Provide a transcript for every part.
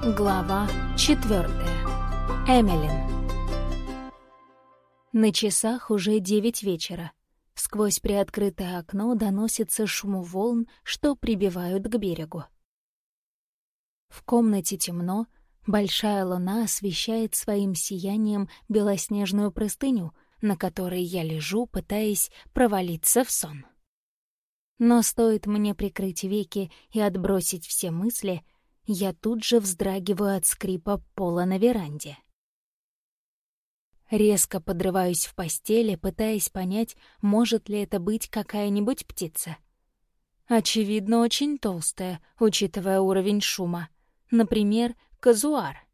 Глава четвертая. Эмилин. На часах уже девять вечера. Сквозь приоткрытое окно доносится шум волн, что прибивают к берегу. В комнате темно, большая луна освещает своим сиянием белоснежную простыню, на которой я лежу, пытаясь провалиться в сон. Но стоит мне прикрыть веки и отбросить все мысли, я тут же вздрагиваю от скрипа пола на веранде. Резко подрываюсь в постели, пытаясь понять, может ли это быть какая-нибудь птица. Очевидно, очень толстая, учитывая уровень шума. Например, казуар,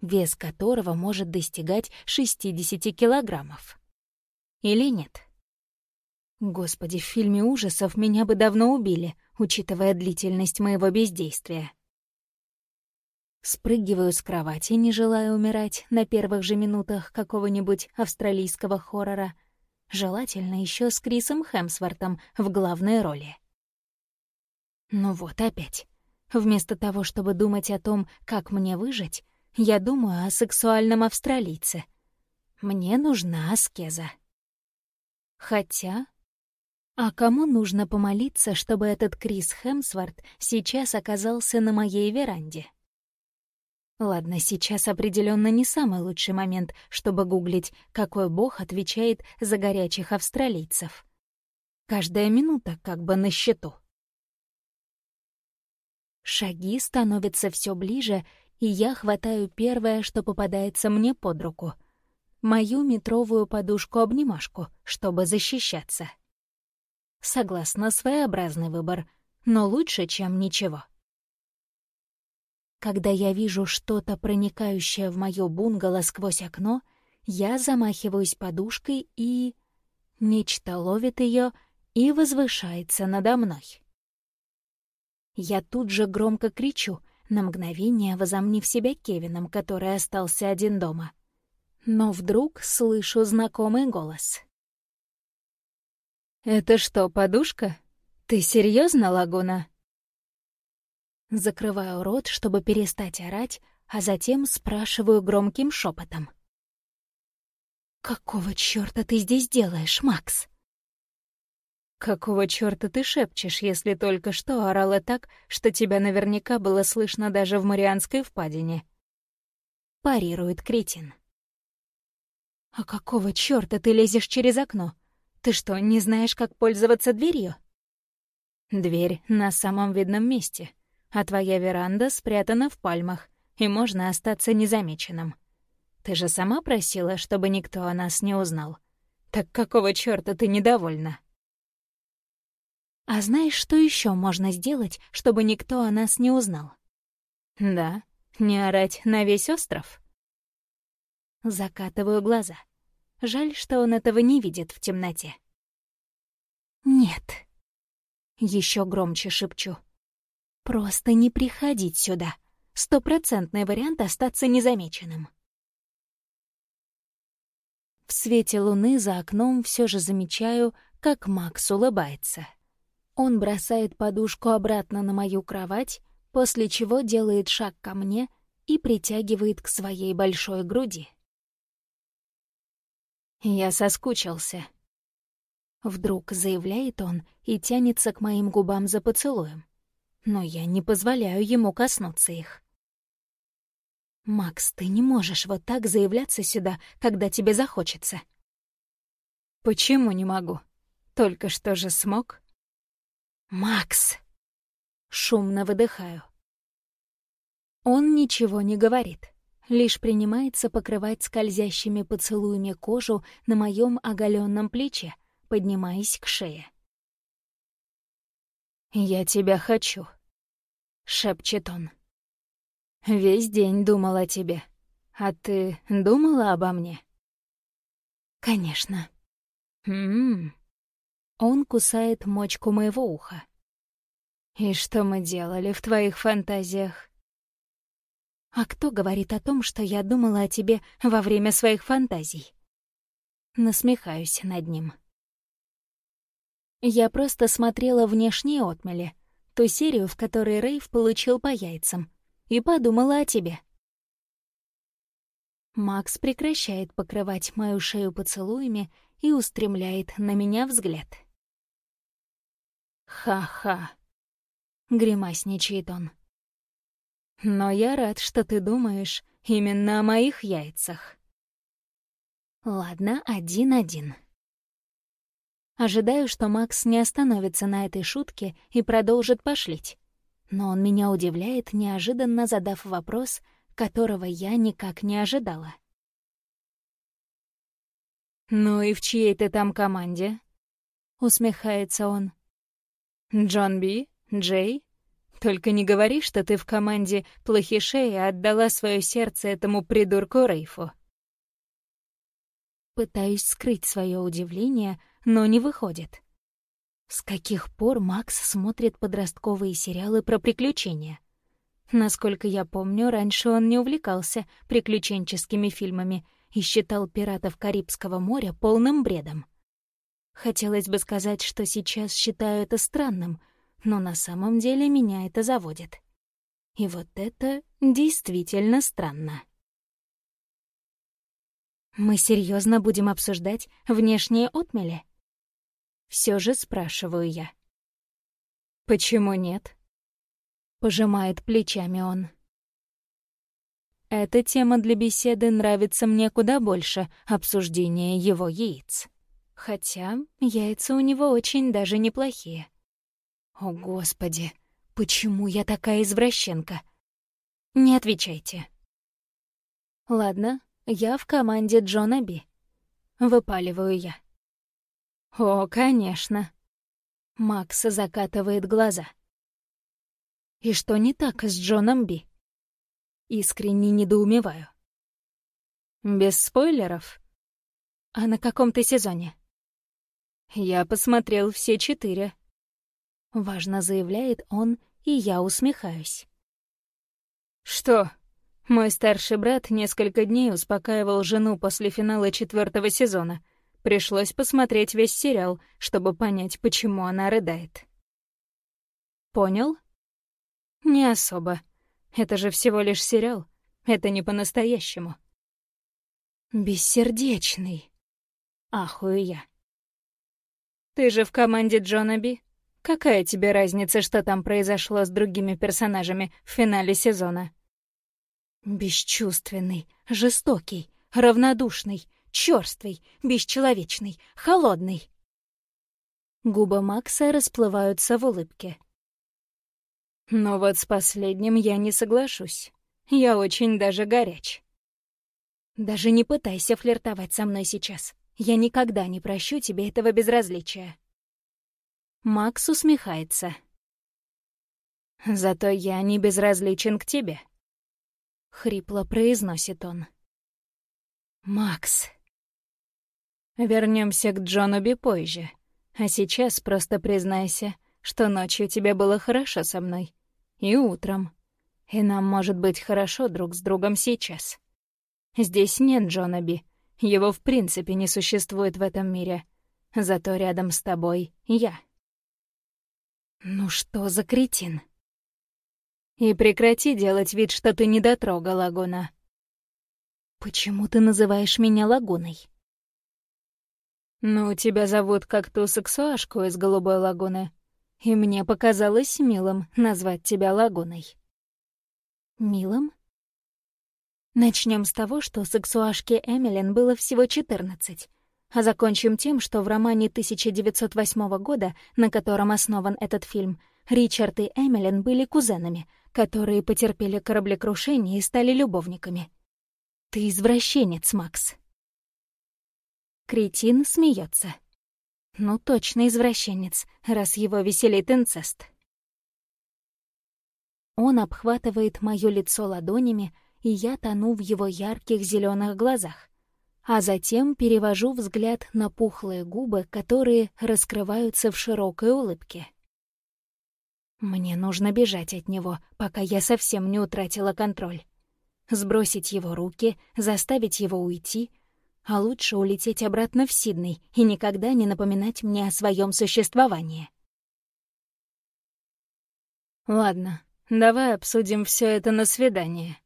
вес которого может достигать 60 килограммов. Или нет? Господи, в фильме ужасов меня бы давно убили, учитывая длительность моего бездействия. Спрыгиваю с кровати, не желая умирать на первых же минутах какого-нибудь австралийского хоррора. Желательно еще с Крисом Хемсвортом в главной роли. Ну вот опять. Вместо того, чтобы думать о том, как мне выжить, я думаю о сексуальном австралийце. Мне нужна аскеза. Хотя а кому нужно помолиться, чтобы этот Крис Хемсворт сейчас оказался на моей веранде? Ладно, сейчас определенно не самый лучший момент, чтобы гуглить, какой бог отвечает за горячих австралийцев. Каждая минута как бы на счету. Шаги становятся все ближе, и я хватаю первое, что попадается мне под руку — мою метровую подушку-обнимашку, чтобы защищаться. Согласна, своеобразный выбор, но лучше, чем ничего. Когда я вижу что-то, проникающее в моё бунгало сквозь окно, я замахиваюсь подушкой и... Нечто ловит её и возвышается надо мной. Я тут же громко кричу, на мгновение возомнив себя Кевином, который остался один дома. Но вдруг слышу знакомый голос. «Это что, подушка? Ты серьезно, Лагуна?» Закрываю рот, чтобы перестать орать, а затем спрашиваю громким шепотом. «Какого чёрта ты здесь делаешь, Макс?» «Какого чёрта ты шепчешь, если только что орала так, что тебя наверняка было слышно даже в Марианской впадине?» Парирует кретин. «А какого чёрта ты лезешь через окно? Ты что, не знаешь, как пользоваться дверью? Дверь на самом видном месте, а твоя веранда спрятана в пальмах, и можно остаться незамеченным. Ты же сама просила, чтобы никто о нас не узнал. Так какого чёрта ты недовольна? А знаешь, что ещё можно сделать, чтобы никто о нас не узнал? Да, не орать на весь остров. Закатываю глаза. Жаль, что он этого не видит в темноте. «Нет», — еще громче шепчу. «Просто не приходить сюда. Стопроцентный вариант остаться незамеченным». В свете луны за окном все же замечаю, как Макс улыбается. Он бросает подушку обратно на мою кровать, после чего делает шаг ко мне и притягивает к своей большой груди. «Я соскучился», — вдруг заявляет он и тянется к моим губам за поцелуем. Но я не позволяю ему коснуться их. «Макс, ты не можешь вот так заявляться сюда, когда тебе захочется». «Почему не могу? Только что же смог?» «Макс!» Шумно выдыхаю. Он ничего не говорит лишь принимается покрывать скользящими поцелуями кожу на моем оголенном плече, поднимаясь к шее. «Я тебя хочу», — шепчет он. «Весь день думал о тебе. А ты думала обо мне?» «Конечно». «М-м-м». Он кусает мочку моего уха. «И что мы делали в твоих фантазиях?» А кто говорит о том, что я думала о тебе во время своих фантазий? Насмехаюсь над ним. Я просто смотрела внешние отмели, ту серию, в которой Рейв получил по яйцам, и подумала о тебе». Макс прекращает покрывать мою шею поцелуями и устремляет на меня взгляд. «Ха-ха», — гримасничает он. «Но я рад, что ты думаешь именно о моих яйцах». Ладно, один-один. Ожидаю, что Макс не остановится на этой шутке и продолжит пошлить. Но он меня удивляет, неожиданно задав вопрос, которого я никак не ожидала. «Ну и в чьей ты там команде?» — усмехается он. «Джон Би? Джей? Только не говори, что ты в команде плохишей и отдала свое сердце этому придурку Рейфу». Пытаюсь скрыть свое удивление, но не выходит. С каких пор Макс смотрит подростковые сериалы про приключения? Насколько я помню, раньше он не увлекался приключенческими фильмами и считал «Пиратов Карибского моря» полным бредом. Хотелось бы сказать, что сейчас считаю это странным, но на самом деле меня это заводит. И вот это действительно странно. Мы серьезно будем обсуждать внешние отмели? Все же спрашиваю я. «Почему нет?» Пожимает плечами он. Эта тема для беседы нравится мне куда больше обсуждения его яиц. Хотя яйца у него очень даже неплохие. О, Господи, почему я такая извращенка? Не отвечайте. Ладно, я в команде Джона Би. Выпаливаю я. «О, конечно». Макс закатывает глаза. «И что не так с Джоном Би?» Искренне недоумеваю. «Без спойлеров?» «А на каком ты сезоне?» «Я посмотрел все четыре». Важно заявляет он, и я усмехаюсь. «Что?» Мой старший брат несколько дней успокаивал жену после финала четвертого сезона, Пришлось посмотреть весь сериал, чтобы понять, почему она рыдает. Понял? Не особо. Это же всего лишь сериал. Это не по-настоящему. Бессердечный. Ахую я. Ты же в команде Джона Би. Какая тебе разница, что там произошло с другими персонажами в финале сезона? Бесчувственный, жестокий, равнодушный, чёрствый, бесчеловечный, холодный. Губы Макса расплываются в улыбке. Но вот с последним я не соглашусь. Я очень даже горяч. Даже не пытайся флиртовать со мной сейчас. Я никогда не прощу тебе этого безразличия. Макс усмехается. Зато я не безразличен к тебе. Хрипло произносит он. Макс. Вернемся к Джонуби позже. А сейчас просто признайся, что ночью тебе было хорошо со мной. И утром. И нам может быть хорошо друг с другом сейчас. Здесь нет Джонаби. Его в принципе не существует в этом мире. Зато рядом с тобой я. Ну что за кретин? И прекрати делать вид, что ты не дотрога Лагуна. Почему ты называешь меня Лагуной? «Ну, тебя зовут как ту сексуашку из Голубой лагуны, и мне показалось милым назвать тебя лагуной». «Милым?» Начнем с того, что сексуашке Эмилин было всего 14, а закончим тем, что в романе 1908 года, на котором основан этот фильм, Ричард и Эмилин были кузенами, которые потерпели кораблекрушение и стали любовниками. Ты извращенец, Макс. Кретин смеется. Ну, точно извращенец, раз его веселит инцест. Он обхватывает моё лицо ладонями, и я тону в его ярких зеленых глазах. А затем перевожу взгляд на пухлые губы, которые раскрываются в широкой улыбке. Мне нужно бежать от него, пока я совсем не утратила контроль. Сбросить его руки, заставить его уйти, а лучше улететь обратно в Сидней и никогда не напоминать мне о своем существовании. Ладно, давай обсудим все это на свидание.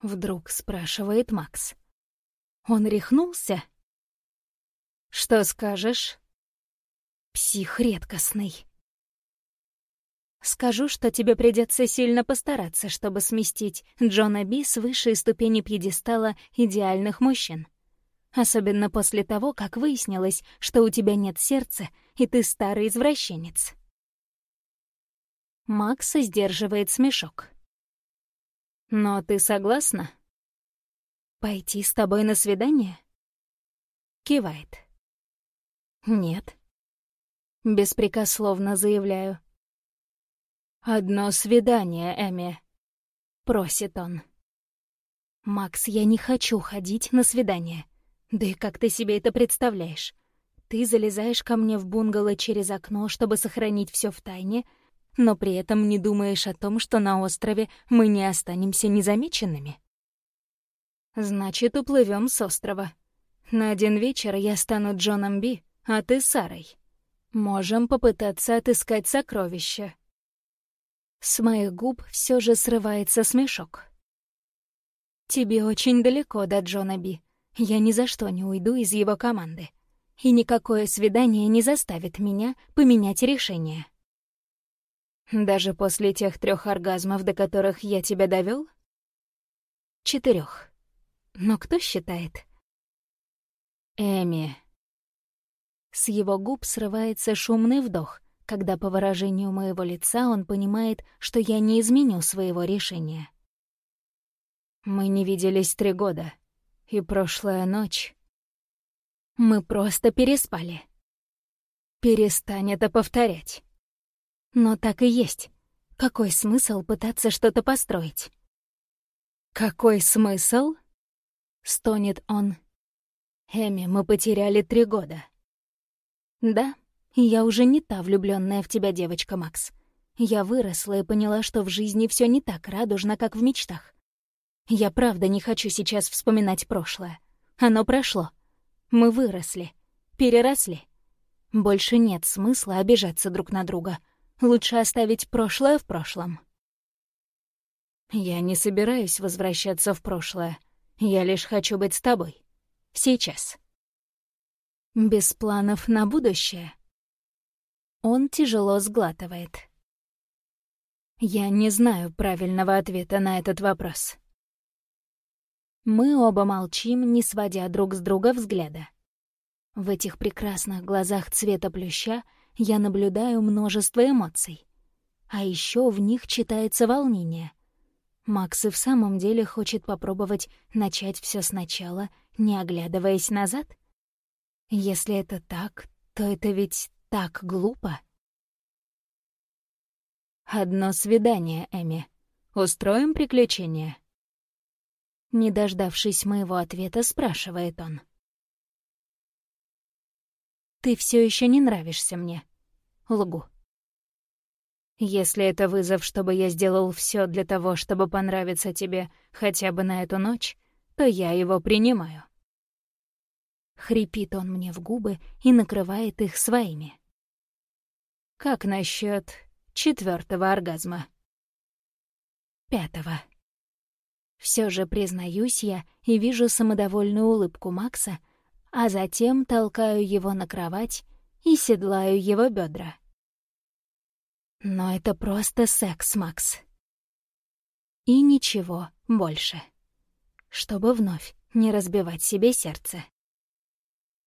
Вдруг спрашивает Макс. Он рехнулся? Что скажешь? Псих редкостный. Скажу, что тебе придется сильно постараться, чтобы сместить Джона Би с высшей ступени пьедестала идеальных мужчин. Особенно после того, как выяснилось, что у тебя нет сердца, и ты старый извращенец. Макс сдерживает смешок. «Но ты согласна?» «Пойти с тобой на свидание?» Кивает. «Нет». Беспрекословно заявляю. «Одно свидание, Эми», — просит он. «Макс, я не хочу ходить на свидание. Да и как ты себе это представляешь? Ты залезаешь ко мне в бунгало через окно, чтобы сохранить все в тайне, но при этом не думаешь о том, что на острове мы не останемся незамеченными. Значит, уплывем с острова. На один вечер я стану Джоном Би, а ты Сарой. Можем попытаться отыскать сокровища. С моих губ все же срывается смешок. «Тебе очень далеко до Джона Би. Я ни за что не уйду из его команды. И никакое свидание не заставит меня поменять решение». «Даже после тех трех оргазмов, до которых я тебя довел? Четырех. Но кто считает?» «Эми». С его губ срывается шумный вдох, когда по выражению моего лица он понимает, что я не изменю своего решения. Мы не виделись три года, и прошлая ночь... Мы просто переспали. Перестань это повторять. Но так и есть. Какой смысл пытаться что-то построить? «Какой смысл?» — стонет он. «Эми, мы потеряли три года». «Да, я уже не та влюбленная в тебя девочка, Макс. Я выросла и поняла, что в жизни все не так радужно, как в мечтах. Я правда не хочу сейчас вспоминать прошлое. Оно прошло. Мы выросли, переросли. Больше нет смысла обижаться друг на друга. Лучше оставить прошлое в прошлом. Я не собираюсь возвращаться в прошлое. Я лишь хочу быть с тобой. Сейчас. Без планов на будущее — он тяжело сглатывает. Я не знаю правильного ответа на этот вопрос. Мы оба молчим, не сводя друг с друга взгляда. В этих прекрасных глазах цвета плюща я наблюдаю множество эмоций. А еще в них читается волнение. Макс и в самом деле хочет попробовать начать все сначала, не оглядываясь назад? Если это так, то это ведь так глупо. «Одно свидание, Эми. Устроим приключение?» Не дождавшись моего ответа, спрашивает он. «Ты все еще не нравишься мне. Лгу. Если это вызов, чтобы я сделал все для того, чтобы понравиться тебе хотя бы на эту ночь, то я его принимаю». Хрипит он мне в губы и накрывает их своими. Как насчет четвертого оргазма? Пятого. Все же признаюсь я и вижу самодовольную улыбку Макса, а затем толкаю его на кровать и седлаю его бедра. Но это просто секс, Макс. И ничего больше. Чтобы вновь не разбивать себе сердце.